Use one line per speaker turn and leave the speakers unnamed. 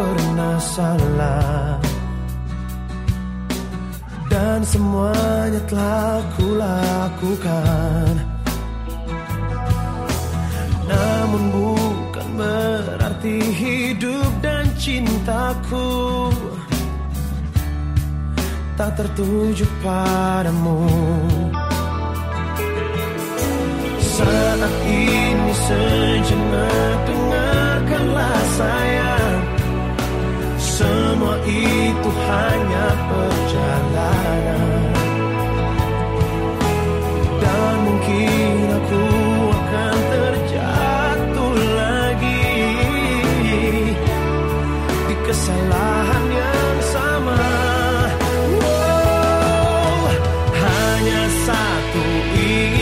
pernah salah. Dan semuanya telah kulakukan Namun bukan berarti hidup dan cintaku Tak tertuju padamu. Saat ini sejenak hanya perjalanan Dan mungkin aku akan terjatuh lagi Di kesalahan yang sama oh, Hanya satu ini.